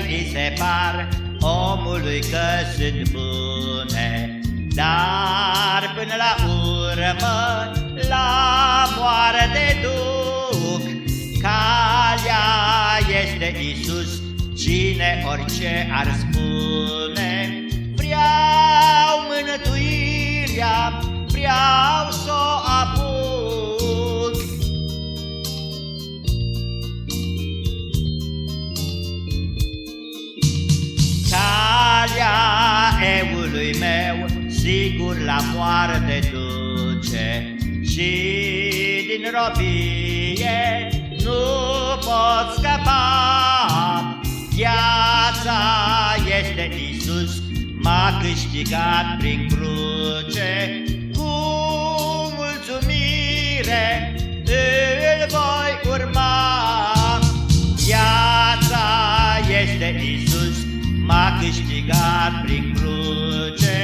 îi se par omului că sunt bune, dar până la urmă la moarte duc. Calea este Isus, cine orice ar spune, vreau mântuirea, vreau eului meu sigur la moarte duce și din robie nu pot scăpa. Viața este Isus, m-a câștigat prin cruce, cu mulțumire îl voi urma. Viața este Isus, m-a câștigat prin cruce, cu